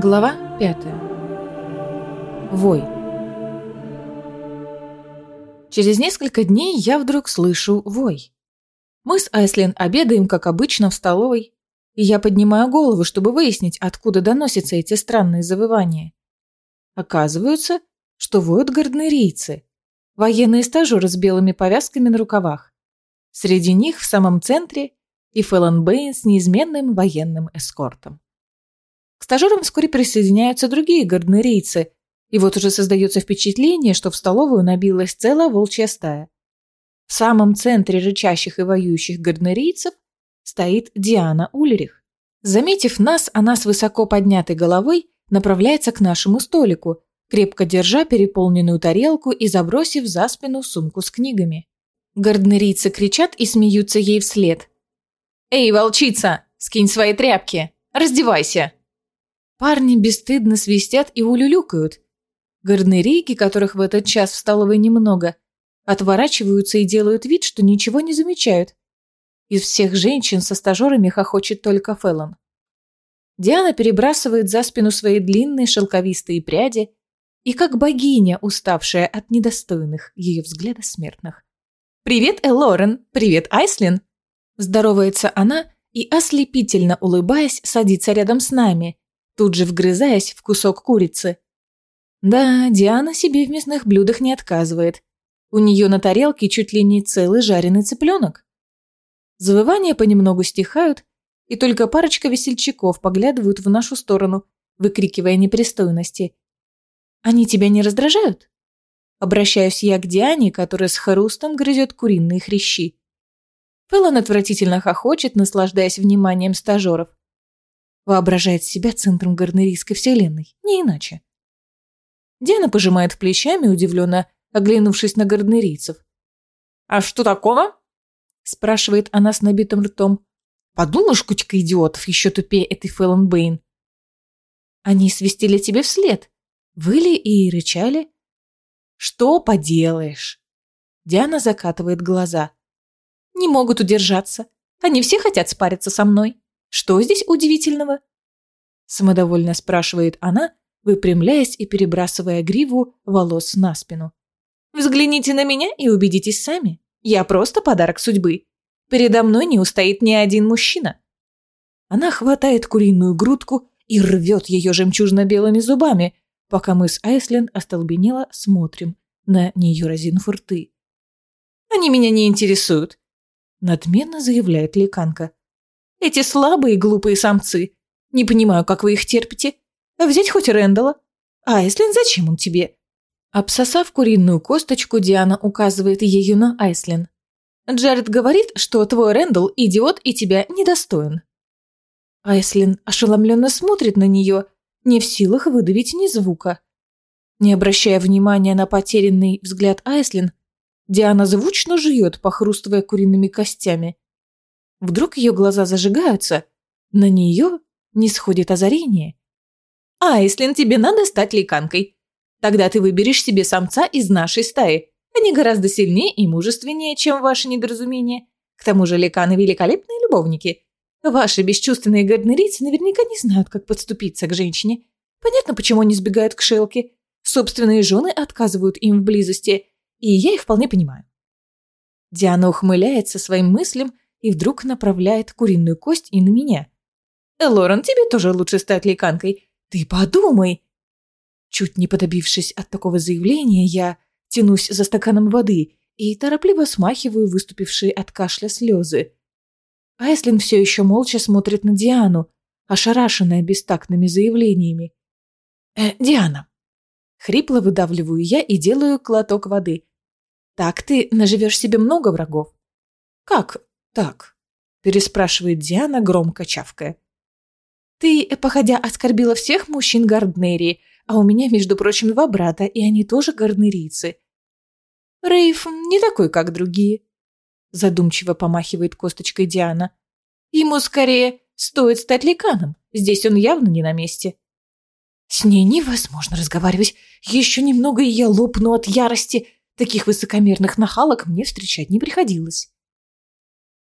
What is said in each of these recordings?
Глава 5. Вой. Через несколько дней я вдруг слышу вой. Мы с Айслин обедаем, как обычно, в столовой, и я поднимаю голову, чтобы выяснить, откуда доносятся эти странные завывания. Оказывается, что воют гарднерийцы, военные стажеры с белыми повязками на рукавах. Среди них в самом центре и Фэллон Бэйн с неизменным военным эскортом. К стажерам вскоре присоединяются другие гарднерийцы, и вот уже создается впечатление, что в столовую набилась целая волчья стая. В самом центре рычащих и воюющих гарднерийцев стоит Диана Ульрих. Заметив нас, она с высоко поднятой головой направляется к нашему столику, крепко держа переполненную тарелку и забросив за спину сумку с книгами. Гарднерийцы кричат и смеются ей вслед. «Эй, волчица, скинь свои тряпки! Раздевайся!» Парни бесстыдно свистят и улюлюкают. Гарнерейки, которых в этот час в столовой немного, отворачиваются и делают вид, что ничего не замечают. Из всех женщин со стажерами хохочет только Феллон. Диана перебрасывает за спину свои длинные шелковистые пряди и как богиня, уставшая от недостойных ее взгляда смертных. «Привет, Элорен! Привет, Айслин!» Здоровается она и, ослепительно улыбаясь, садится рядом с нами, тут же вгрызаясь в кусок курицы. Да, Диана себе в мясных блюдах не отказывает. У нее на тарелке чуть ли не целый жареный цыпленок. Завывания понемногу стихают, и только парочка весельчаков поглядывают в нашу сторону, выкрикивая непристойности. «Они тебя не раздражают?» Обращаюсь я к Диане, которая с хрустом грызет куриные хрящи. Фэллон отвратительно хохочет, наслаждаясь вниманием стажеров. Воображает себя центром гарнерийской вселенной, не иначе. Диана пожимает плечами, удивленно оглянувшись на гарнерийцев. «А что такого?» спрашивает она с набитым ртом. «Подумаешь, кучка идиотов, еще тупее этой Фэллон Бэйн». «Они свистели тебе вслед, выли и рычали». «Что поделаешь?» Диана закатывает глаза. «Не могут удержаться. Они все хотят спариться со мной. Что здесь удивительного?» Самодовольно спрашивает она, выпрямляясь и перебрасывая гриву волос на спину. «Взгляните на меня и убедитесь сами. Я просто подарок судьбы. Передо мной не устоит ни один мужчина». Она хватает куриную грудку и рвет ее жемчужно-белыми зубами, пока мы с Айслен остолбенело смотрим на нее разинув рты. «Они меня не интересуют», — надменно заявляет ликанка. Эти слабые глупые самцы. Не понимаю, как вы их терпите. Взять хоть Рэндала. Айслин, зачем он тебе?» Обсосав куриную косточку, Диана указывает ею на Айслин. «Джаред говорит, что твой Рэндалл идиот и тебя недостоин». Айслин ошеломленно смотрит на нее, не в силах выдавить ни звука. Не обращая внимания на потерянный взгляд Айслин, Диана звучно жует, похрустывая куриными костями. Вдруг ее глаза зажигаются, на нее не сходит озарение. «Айслин, тебе надо стать ликанкой. Тогда ты выберешь себе самца из нашей стаи. Они гораздо сильнее и мужественнее, чем ваши недоразумения. К тому же ликаны – великолепные любовники. Ваши бесчувственные гарднерицы наверняка не знают, как подступиться к женщине. Понятно, почему они сбегают к шелке. Собственные жены отказывают им в близости, и я их вполне понимаю». Диана ухмыляется своим мыслям и вдруг направляет куриную кость и на меня. «Лорен, тебе тоже лучше стать лейканкой. Ты подумай!» Чуть не подобившись от такого заявления, я тянусь за стаканом воды и торопливо смахиваю выступившие от кашля слезы. Айслин все еще молча смотрит на Диану, ошарашенная бестактными заявлениями. «Э, Диана!» Хрипло выдавливаю я и делаю глоток воды. «Так ты наживешь себе много врагов?» «Как так?» – переспрашивает Диана, громко чавкая. «Ты, походя, оскорбила всех мужчин Гарднерии, а у меня, между прочим, два брата, и они тоже гарднерийцы. Рейф не такой, как другие», – задумчиво помахивает косточкой Диана. «Ему скорее стоит стать ликаном, здесь он явно не на месте». «С ней невозможно разговаривать, еще немного и я лопну от ярости», Таких высокомерных нахалок мне встречать не приходилось.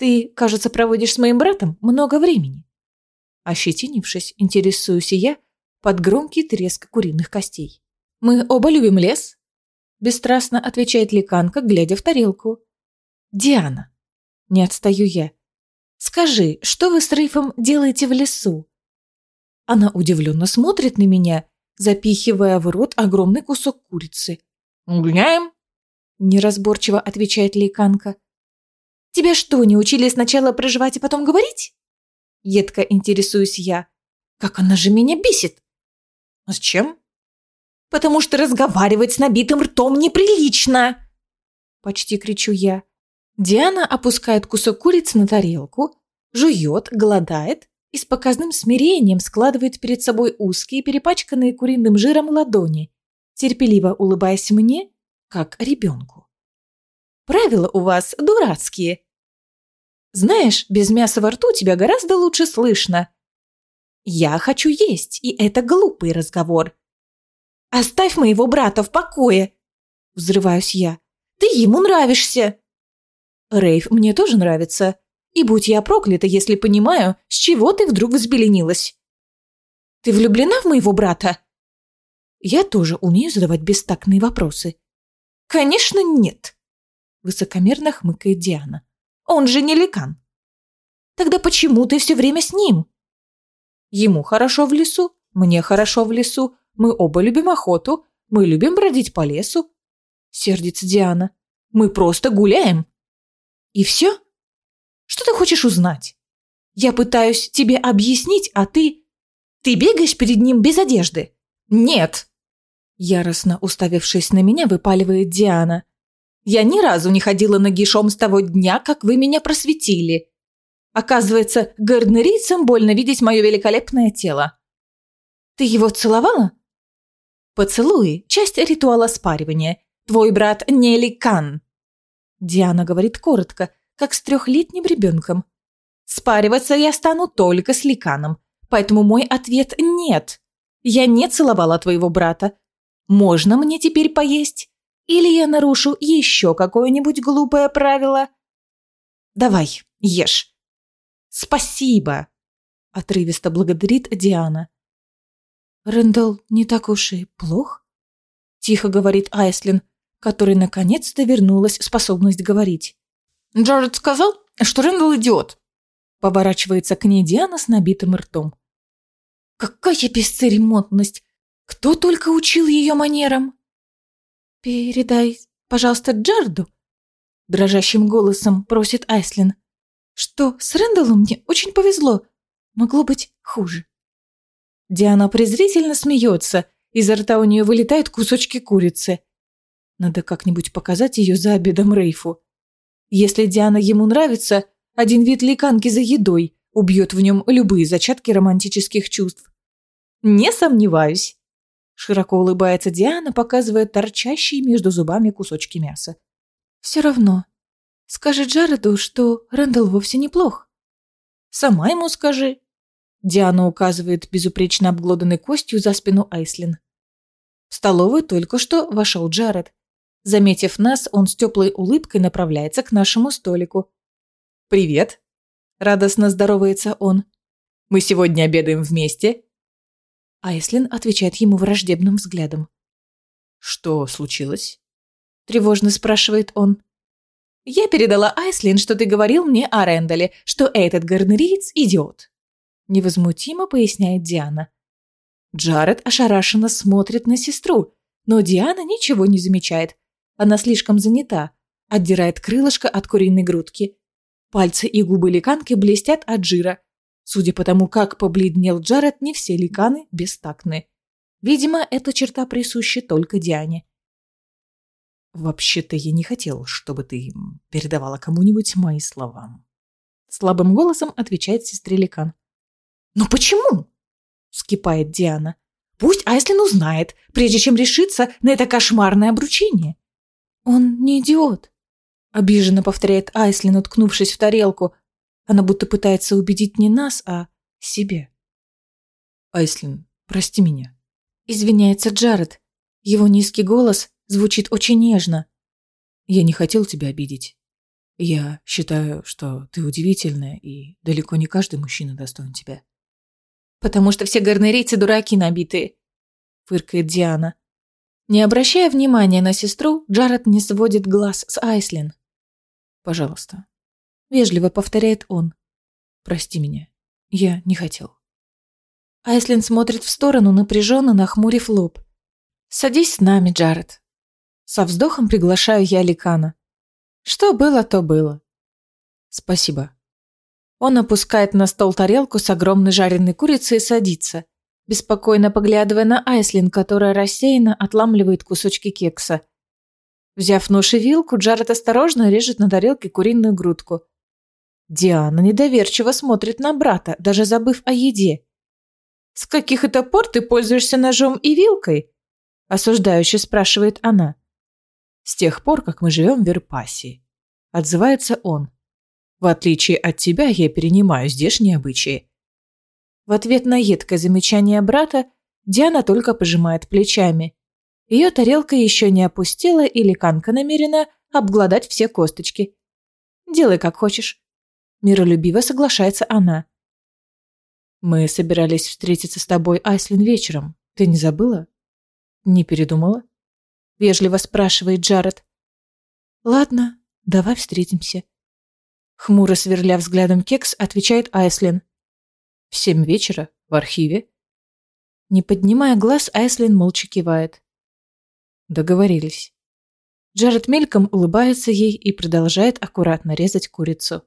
Ты, кажется, проводишь с моим братом много времени. Ощетинившись, интересуюсь я, под громкий треск куриных костей. «Мы оба любим лес?» Бесстрастно отвечает ликанка, глядя в тарелку. «Диана». Не отстаю я. «Скажи, что вы с Рейфом делаете в лесу?» Она удивленно смотрит на меня, запихивая в рот огромный кусок курицы. «Гуляем?» Неразборчиво отвечает лейканка. «Тебя что, не учили сначала проживать и потом говорить?» Едко интересуюсь я. «Как она же меня бесит!» «А с чем?» «Потому что разговаривать с набитым ртом неприлично!» Почти кричу я. Диана опускает кусок курицы на тарелку, жует, голодает и с показным смирением складывает перед собой узкие, перепачканные куриным жиром ладони, терпеливо улыбаясь мне, как ребенку. «Правила у вас дурацкие. Знаешь, без мяса во рту тебя гораздо лучше слышно. Я хочу есть, и это глупый разговор. Оставь моего брата в покое!» Взрываюсь я. «Ты ему нравишься!» Рейв мне тоже нравится. И будь я проклята, если понимаю, с чего ты вдруг взбеленилась. Ты влюблена в моего брата? Я тоже умею задавать бестактные вопросы. Конечно, нет. Высокомерно хмыкает Диана. Он же не ликан. Тогда почему ты все время с ним? Ему хорошо в лесу, мне хорошо в лесу, мы оба любим охоту, мы любим бродить по лесу. Сердится Диана. Мы просто гуляем. И все? Что ты хочешь узнать? Я пытаюсь тебе объяснить, а ты... Ты бегаешь перед ним без одежды? Нет. Яростно уставившись на меня, выпаливает Диана. Я ни разу не ходила нагишом с того дня, как вы меня просветили. Оказывается, гарднерийцам больно видеть мое великолепное тело. Ты его целовала? Поцелуи – часть ритуала спаривания. Твой брат не ликан. Диана говорит коротко, как с трехлетним ребенком. Спариваться я стану только с Ликаном, поэтому мой ответ – нет. Я не целовала твоего брата. Можно мне теперь поесть? Или я нарушу еще какое-нибудь глупое правило? Давай, ешь. Спасибо, отрывисто благодарит Диана. Рэндалл не так уж и плох, тихо говорит Айслин, который наконец-то вернулась способность говорить. Джаред сказал, что Рэндалл идиот. Поворачивается к ней Диана с набитым ртом. Какая бесцеремонность! Кто только учил ее манерам? Передай, пожалуйста, Джарду, дрожащим голосом просит Айслин, что с Рэндаллом мне очень повезло. Могло быть хуже. Диана презрительно смеется, изо рта у нее вылетают кусочки курицы. Надо как-нибудь показать ее за обедом Рейфу. Если Диана ему нравится, один вид ликанки за едой убьет в нем любые зачатки романтических чувств. Не сомневаюсь. Широко улыбается Диана, показывая торчащие между зубами кусочки мяса. Все равно. Скажи Джареду, что Рэндалл вовсе неплох. Сама ему скажи. Диана указывает безупречно обглоданной костью за спину Айслин. В столовую только что вошел Джаред. Заметив нас, он с теплой улыбкой направляется к нашему столику. «Привет!» – радостно здоровается он. «Мы сегодня обедаем вместе?» Айслин отвечает ему враждебным взглядом. «Что случилось?» – тревожно спрашивает он. «Я передала Айслин, что ты говорил мне о Рэндале, что этот гарнериец – идиот», – невозмутимо поясняет Диана. Джаред ошарашенно смотрит на сестру, но Диана ничего не замечает, она слишком занята. Отдирает крылышко от куриной грудки. Пальцы и губы ликанки блестят от жира. Судя по тому, как побледнел Джаред, не все ликаны бестактны. Видимо, эта черта присуща только Диане. «Вообще-то я не хотел, чтобы ты передавала кому-нибудь мои слова». Слабым голосом отвечает сестре Ликан. «Но почему?» – вскипает Диана. «Пусть Айслин узнает, прежде чем решиться на это кошмарное обручение». «Он не идиот», — обиженно повторяет Айслин, уткнувшись в тарелку. Она будто пытается убедить не нас, а себе. «Айслин, прости меня», — извиняется Джаред. Его низкий голос звучит очень нежно. «Я не хотел тебя обидеть. Я считаю, что ты удивительная, и далеко не каждый мужчина достоин тебя». «Потому что все гарнерийцы дураки набитые», — фыркает Диана. Не обращая внимания на сестру, Джаред не сводит глаз с Айслин. «Пожалуйста», — вежливо повторяет он. «Прости меня. Я не хотел». Айслин смотрит в сторону, напряженно нахмурив лоб. «Садись с нами, Джаред». Со вздохом приглашаю я Ликана. Что было, то было. Спасибо. Он опускает на стол тарелку с огромной жареной курицей и садится, беспокойно поглядывая на Айслин, которая рассеянно отламливает кусочки кекса. Взяв нож и вилку, Джаред осторожно режет на тарелке куриную грудку. Диана недоверчиво смотрит на брата, даже забыв о еде. «С каких это пор ты пользуешься ножом и вилкой?» – осуждающе спрашивает она. «С тех пор, как мы живем в Верпасии», – отзывается он. В отличие от тебя, я перенимаю здешние обычаи. В ответ на едкое замечание брата Диана только пожимает плечами. Ее тарелка еще не опустила, и ликанка намерена обглодать все косточки. «Делай, как хочешь». Миролюбиво соглашается она. «Мы собирались встретиться с тобой, Айслин, вечером. Ты не забыла?» «Не передумала?» Вежливо спрашивает Джаред. «Ладно, давай встретимся», Хмуро сверля взглядом кекс, отвечает Айслин. В семь вечера? В архиве? Не поднимая глаз, Айслин молча кивает. Договорились. Джаред мельком улыбается ей и продолжает аккуратно резать курицу.